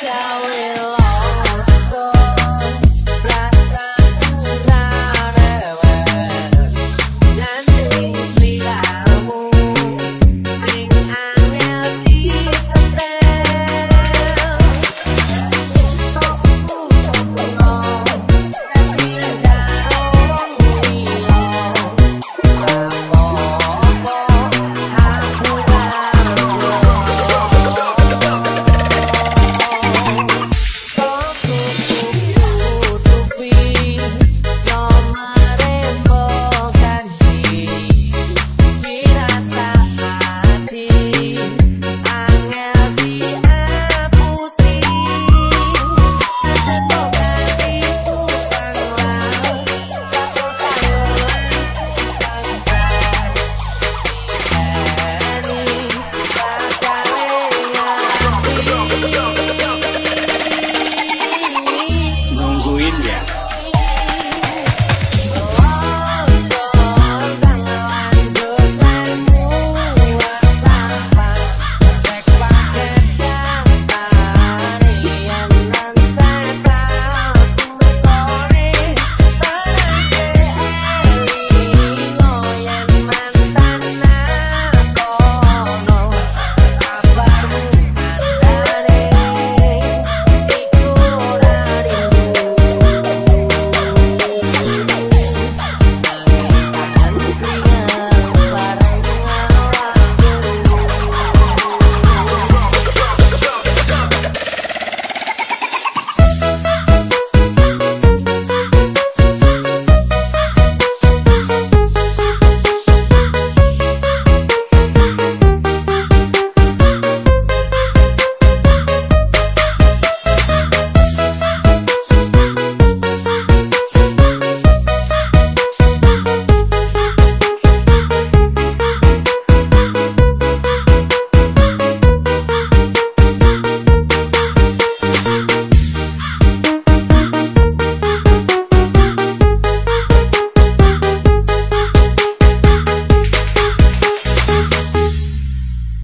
shall live.